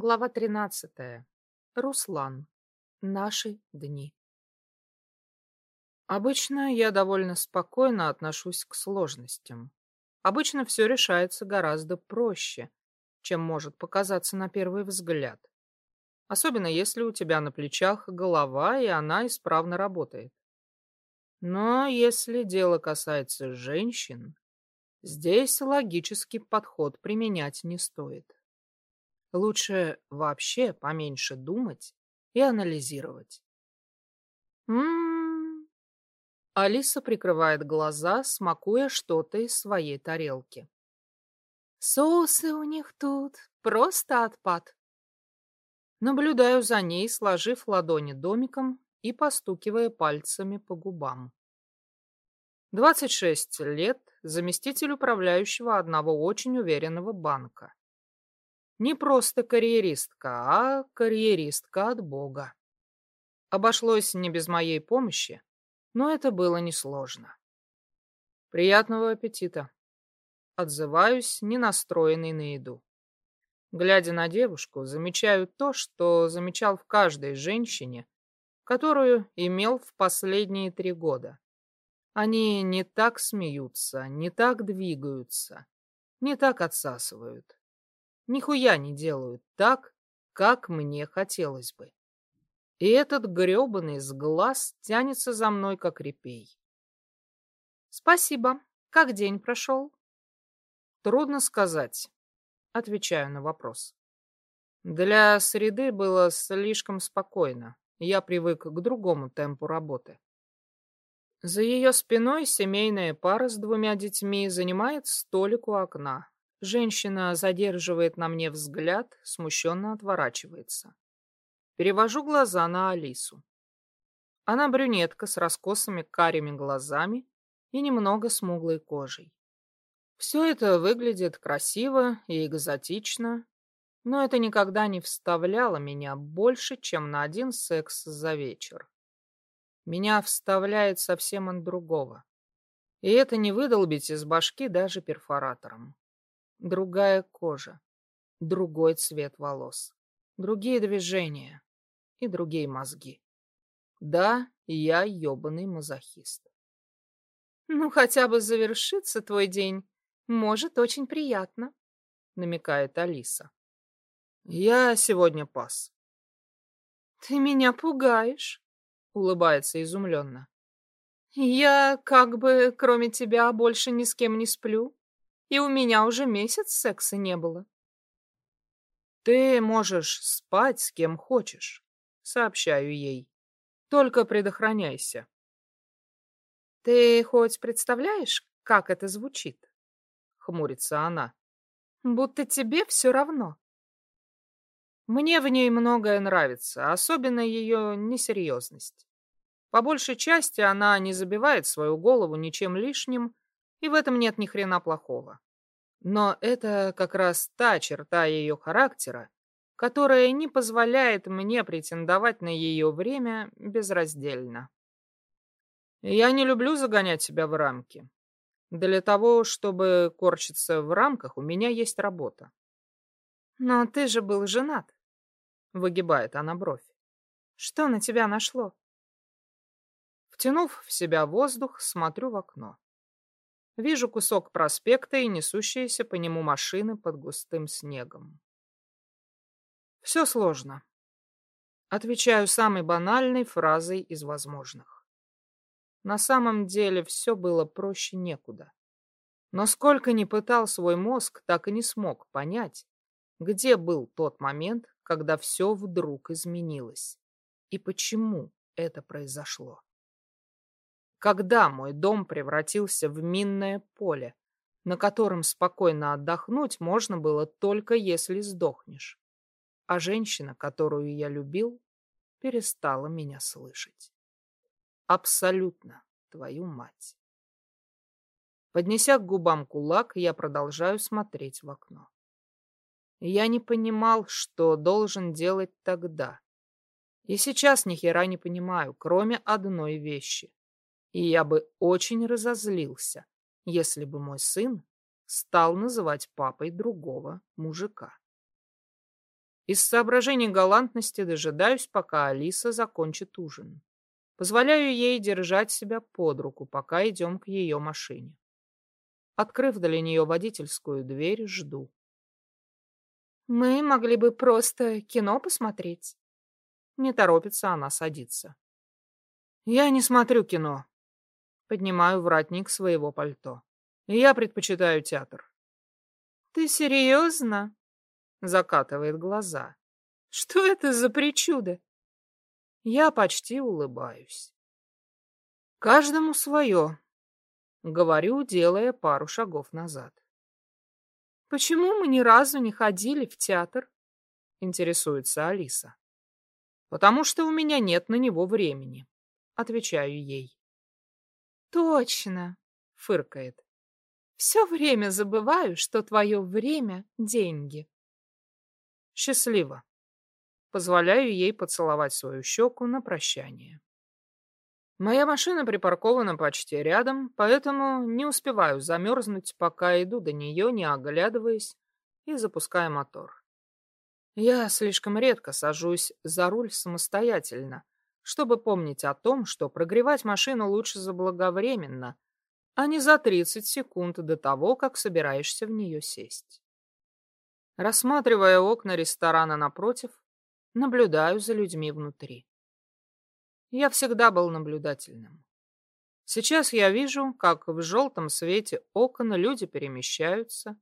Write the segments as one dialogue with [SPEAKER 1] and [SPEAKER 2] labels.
[SPEAKER 1] Глава 13. Руслан. Наши дни. Обычно я довольно спокойно отношусь к сложностям. Обычно все решается гораздо проще, чем может показаться на первый взгляд. Особенно если у тебя на плечах голова, и она исправно работает. Но если дело касается женщин, здесь логический подход применять не стоит. Лучше вообще поменьше думать и анализировать. М-м. Алиса прикрывает глаза, смакуя что-то из своей тарелки. Соусы у них тут просто отпад. Наблюдаю за ней, сложив ладони домиком и постукивая пальцами по губам. 26 лет, заместитель управляющего одного очень уверенного банка. Не просто карьеристка, а карьеристка от Бога. Обошлось не без моей помощи, но это было несложно. Приятного аппетита. Отзываюсь, не настроенный на еду. Глядя на девушку, замечаю то, что замечал в каждой женщине, которую имел в последние три года. Они не так смеются, не так двигаются, не так отсасывают нихуя не делают так, как мне хотелось бы. И этот грёбаный сглаз тянется за мной, как репей. Спасибо. Как день прошел? Трудно сказать. Отвечаю на вопрос. Для среды было слишком спокойно. Я привык к другому темпу работы. За ее спиной семейная пара с двумя детьми занимает столик у окна, Женщина задерживает на мне взгляд, смущенно отворачивается. Перевожу глаза на Алису. Она брюнетка с раскосыми карими глазами и немного смуглой кожей. Все это выглядит красиво и экзотично, но это никогда не вставляло меня больше, чем на один секс за вечер. Меня вставляет совсем от другого. И это не выдолбить из башки даже перфоратором. Другая кожа, другой цвет волос, другие движения и другие мозги. Да, я ёбаный мазохист. Ну, хотя бы завершится твой день. Может, очень приятно, намекает Алиса. Я сегодня пас. Ты меня пугаешь, улыбается изумленно. Я как бы кроме тебя больше ни с кем не сплю и у меня уже месяц секса не было. Ты можешь спать с кем хочешь, сообщаю ей. Только предохраняйся. Ты хоть представляешь, как это звучит? Хмурится она. Будто тебе все равно. Мне в ней многое нравится, особенно ее несерьезность. По большей части она не забивает свою голову ничем лишним и в этом нет ни хрена плохого. Но это как раз та черта ее характера, которая не позволяет мне претендовать на ее время безраздельно. Я не люблю загонять себя в рамки. Для того, чтобы корчиться в рамках, у меня есть работа. Но ты же был женат, выгибает она бровь. Что на тебя нашло? Втянув в себя воздух, смотрю в окно. Вижу кусок проспекта и несущиеся по нему машины под густым снегом. Все сложно. Отвечаю самой банальной фразой из возможных. На самом деле все было проще некуда. Но сколько ни пытал свой мозг, так и не смог понять, где был тот момент, когда все вдруг изменилось. И почему это произошло когда мой дом превратился в минное поле, на котором спокойно отдохнуть можно было только если сдохнешь. А женщина, которую я любил, перестала меня слышать. Абсолютно, твою мать. Поднеся к губам кулак, я продолжаю смотреть в окно. Я не понимал, что должен делать тогда. И сейчас ни хера не понимаю, кроме одной вещи. И я бы очень разозлился, если бы мой сын стал называть папой другого мужика. Из соображений галантности дожидаюсь, пока Алиса закончит ужин. Позволяю ей держать себя под руку, пока идем к ее машине. Открыв для нее водительскую дверь, жду.
[SPEAKER 2] Мы могли бы просто кино посмотреть.
[SPEAKER 1] Не торопится она садиться. Я не смотрю кино. Поднимаю воротник своего пальто. Я предпочитаю театр.
[SPEAKER 2] Ты серьезно?
[SPEAKER 1] Закатывает глаза.
[SPEAKER 2] Что это за причуда?
[SPEAKER 1] Я почти улыбаюсь. Каждому свое, говорю, делая пару шагов назад.
[SPEAKER 2] Почему мы ни разу не ходили в театр?
[SPEAKER 1] Интересуется Алиса. Потому что у меня нет на него времени, отвечаю ей.
[SPEAKER 2] Точно, фыркает. Все время забываю, что твое время — деньги.
[SPEAKER 1] Счастливо. Позволяю ей поцеловать свою щеку на прощание. Моя машина припаркована почти рядом, поэтому не успеваю замерзнуть, пока иду до нее, не оглядываясь, и запускаю мотор. Я слишком редко сажусь за руль самостоятельно, чтобы помнить о том, что прогревать машину лучше заблаговременно, а не за 30 секунд до того, как собираешься в нее сесть. Рассматривая окна ресторана напротив, наблюдаю за людьми внутри. Я всегда был наблюдательным. Сейчас я вижу, как в желтом свете окон люди перемещаются.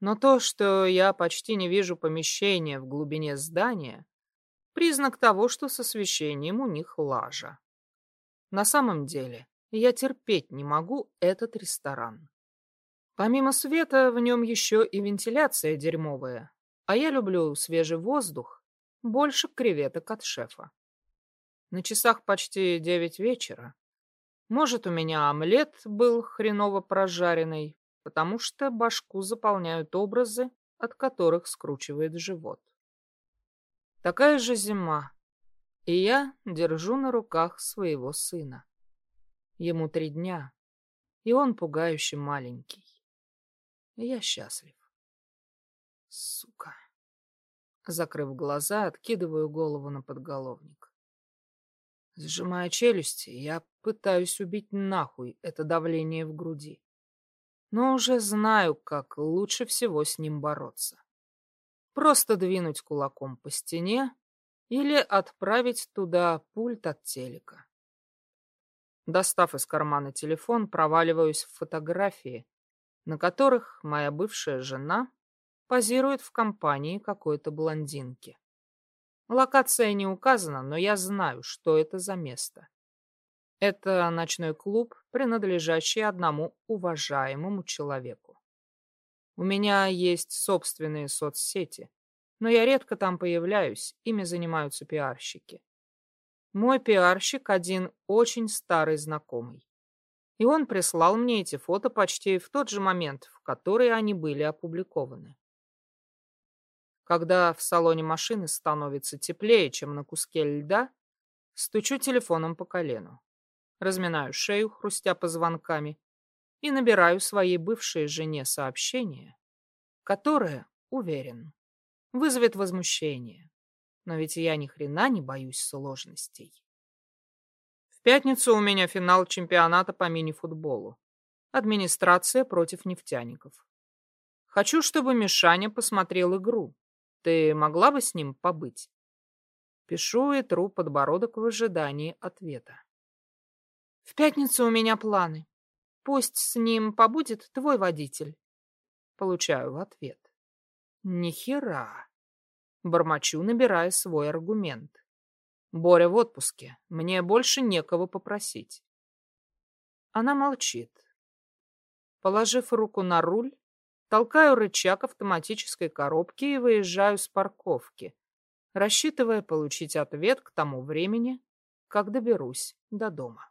[SPEAKER 1] Но то, что я почти не вижу помещения в глубине здания, признак того, что с освещением у них лажа. На самом деле, я терпеть не могу этот ресторан. Помимо света, в нем еще и вентиляция дерьмовая, а я люблю свежий воздух больше креветок от шефа. На часах почти девять вечера. Может, у меня омлет был хреново прожаренный, потому что башку заполняют образы, от которых скручивает живот. Такая же зима, и я держу на руках своего сына. Ему три дня, и он пугающе маленький. Я счастлив. Сука. Закрыв глаза, откидываю голову на подголовник. Сжимая челюсти, я пытаюсь убить нахуй это давление в груди. Но уже знаю, как лучше всего с ним бороться. Просто двинуть кулаком по стене или отправить туда пульт от телека. Достав из кармана телефон, проваливаюсь в фотографии, на которых моя бывшая жена позирует в компании какой-то блондинки. Локация не указана, но я знаю, что это за место. Это ночной клуб, принадлежащий одному уважаемому человеку. У меня есть собственные соцсети, но я редко там появляюсь, ими занимаются пиарщики. Мой пиарщик один очень старый знакомый. И он прислал мне эти фото почти в тот же момент, в который они были опубликованы. Когда в салоне машины становится теплее, чем на куске льда, стучу телефоном по колену. Разминаю шею, хрустя позвонками, и набираю своей бывшей жене сообщение, которое, уверен, вызовет возмущение. Но ведь я ни хрена не боюсь сложностей. В пятницу у меня финал чемпионата по мини-футболу. Администрация против нефтяников. Хочу, чтобы Мишаня посмотрел игру, ты могла бы с ним побыть? Пишу и тру подбородок в ожидании ответа.
[SPEAKER 2] В пятницу у меня планы. Пусть с ним побудет твой водитель.
[SPEAKER 1] Получаю в ответ. Нихера. Бормочу, набирая свой аргумент. Боря в отпуске. Мне больше некого попросить. Она молчит. Положив руку на руль, Толкаю рычаг автоматической коробки и выезжаю с парковки, рассчитывая получить ответ к тому времени, как доберусь до дома.